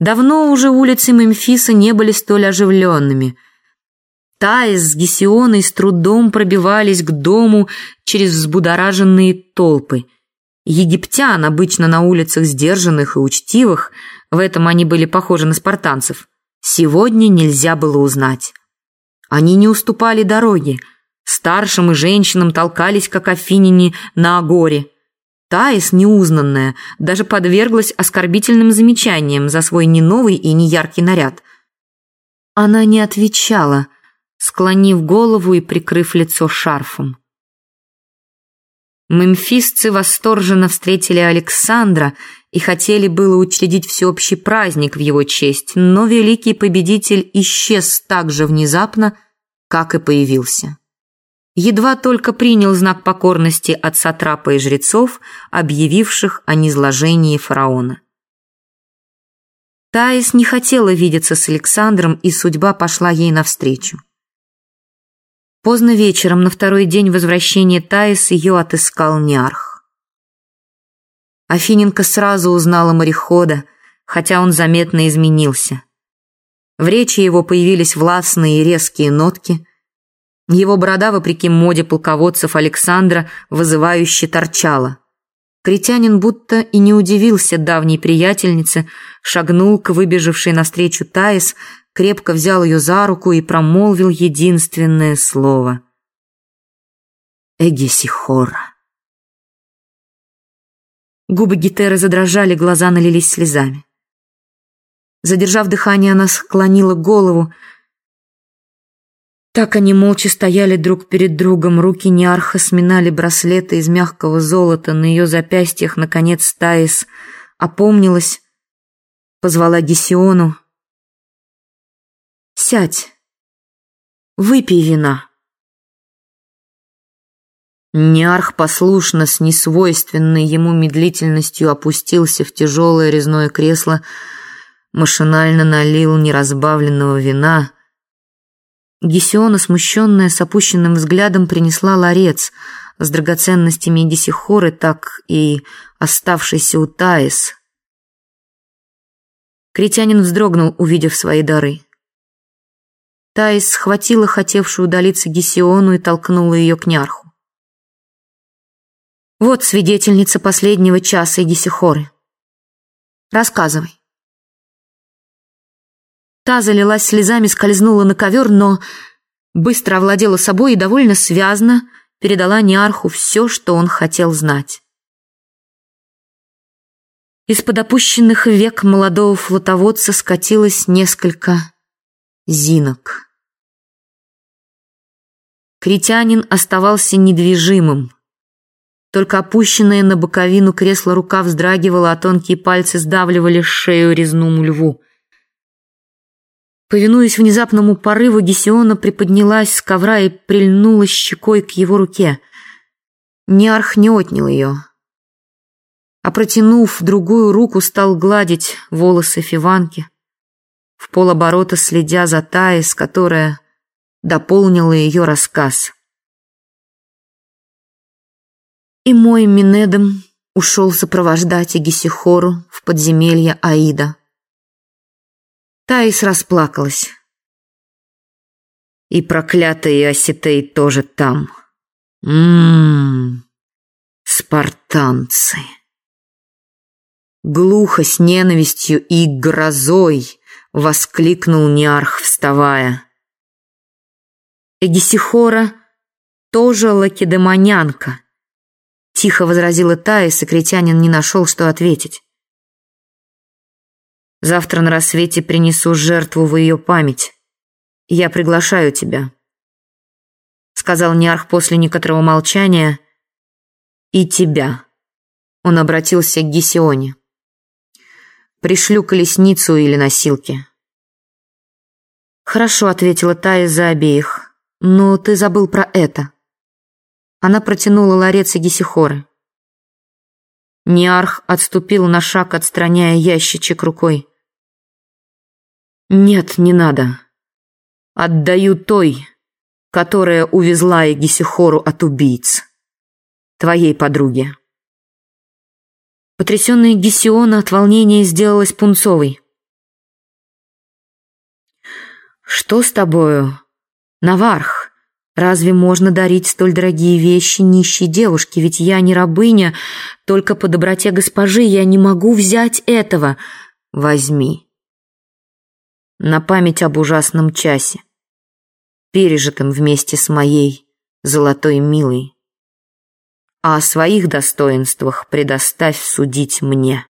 Давно уже улицы Мемфиса не были столь оживленными. Таис с Гесионой с трудом пробивались к дому через взбудораженные толпы. Египтян, обычно на улицах сдержанных и учтивых, в этом они были похожи на спартанцев, сегодня нельзя было узнать. Они не уступали дороги, старшим и женщинам толкались, как афиняне, на агоре – Таис, неузнанная, даже подверглась оскорбительным замечаниям за свой не новый и не яркий наряд. Она не отвечала, склонив голову и прикрыв лицо шарфом. Мемфисцы восторженно встретили Александра и хотели было учредить всеобщий праздник в его честь, но великий победитель исчез так же внезапно, как и появился едва только принял знак покорности от сатрапа и жрецов, объявивших о низложении фараона. Таис не хотела видеться с Александром, и судьба пошла ей навстречу. Поздно вечером, на второй день возвращения Таис, ее отыскал Ниарх. Афиненко сразу узнала морехода, хотя он заметно изменился. В речи его появились властные и резкие нотки – его борода, вопреки моде полководцев Александра, вызывающе торчала. Критянин будто и не удивился давней приятельнице, шагнул к выбежавшей навстречу Таис, крепко взял ее за руку и промолвил единственное слово. «Эгесихора». Губы Гетеры задрожали, глаза налились слезами. Задержав дыхание, она склонила голову, так они молча стояли друг перед другом, руки Неарха сминали браслеты из мягкого золота, на ее запястьях, наконец, Таис опомнилась, позвала Гесиону. «Сядь, выпей вина». Неарх послушно, с несвойственной ему медлительностью опустился в тяжелое резное кресло, машинально налил неразбавленного вина — Гесиона, смущенная, с опущенным взглядом, принесла ларец с драгоценностями Гесихоры, так и оставшийся у Таис. Критянин вздрогнул, увидев свои дары. Таис схватила хотевшую удалиться Гесиону и толкнула ее к Нярху. «Вот свидетельница последнего часа Гесихоры. Рассказывай». Та залилась слезами, скользнула на ковер, но быстро овладела собой и довольно связно передала Ниарху все, что он хотел знать. Из-под опущенных век молодого флотоводца скатилось несколько зинок. Критянин оставался недвижимым. Только опущенная на боковину кресла рука вздрагивала, а тонкие пальцы сдавливали шею резному льву. Повинуясь внезапному порыву, Гесиона приподнялась с ковра и прильнула щекой к его руке. Ниарх не отнял ее, а протянув другую руку, стал гладить волосы Фиванки, в полоборота следя за Таис, которая дополнила ее рассказ. И мой Минедом ушел сопровождать Эгисихору в подземелье Аида. Таис расплакалась. И проклятый Осетей тоже там. Ммм, спартанцы. Глухо, с ненавистью и грозой воскликнул Ниарх, вставая. Эгисихора тоже лакедемонянка, тихо возразила Таис, и критянин не нашел, что ответить. Завтра на рассвете принесу жертву в ее память. Я приглашаю тебя», — сказал Ниарх после некоторого молчания. «И тебя». Он обратился к Гесионе. «Пришлю колесницу или носилки». «Хорошо», — ответила Тая за обеих. «Но ты забыл про это». Она протянула ларец и Гесихоры. Ниарх отступил на шаг, отстраняя ящичек рукой. «Нет, не надо. Отдаю той, которая увезла Егисихору от убийц. Твоей подруге». Потрясенная Гесиона от волнения сделалась пунцовой. «Что с тобою, Наварх? Разве можно дарить столь дорогие вещи нищей девушке? Ведь я не рабыня, только по доброте госпожи я не могу взять этого. Возьми. На память об ужасном часе, пережитом вместе с моей золотой милой. А о своих достоинствах предоставь судить мне».